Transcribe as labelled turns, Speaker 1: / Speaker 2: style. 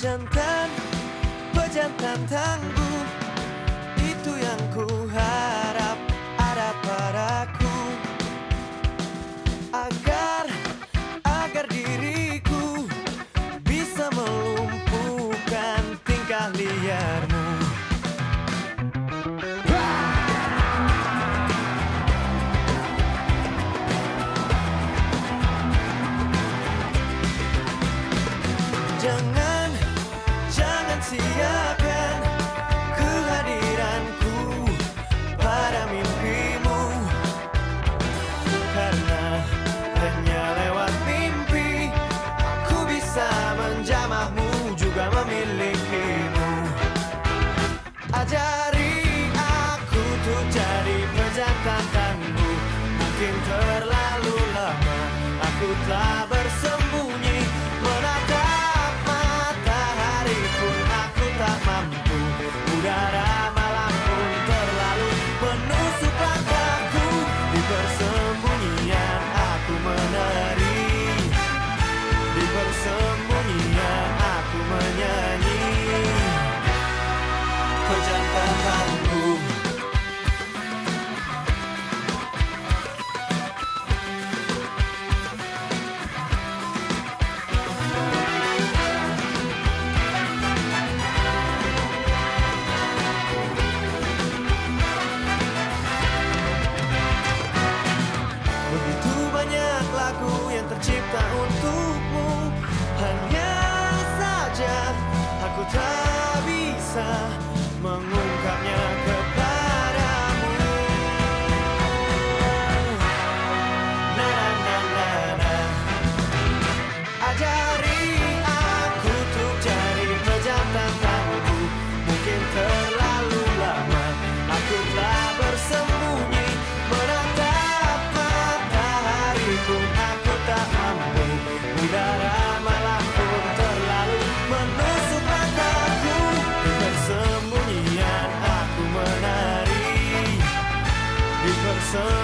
Speaker 1: Pejantan, pejantan tangguh Itu yang ku harap ada padaku. Agar, agar diriku Bisa melumpuhkan tingkah liarmu siakan kehadiranku pada mimpimu. Karena hanya lewat mimpi Aku bisa menjamahmu juga memilikimu. Ajari aku tuh jadi pejantan tangguh Mungkin terlalu Pejantan tangguh mengungkapnya sun.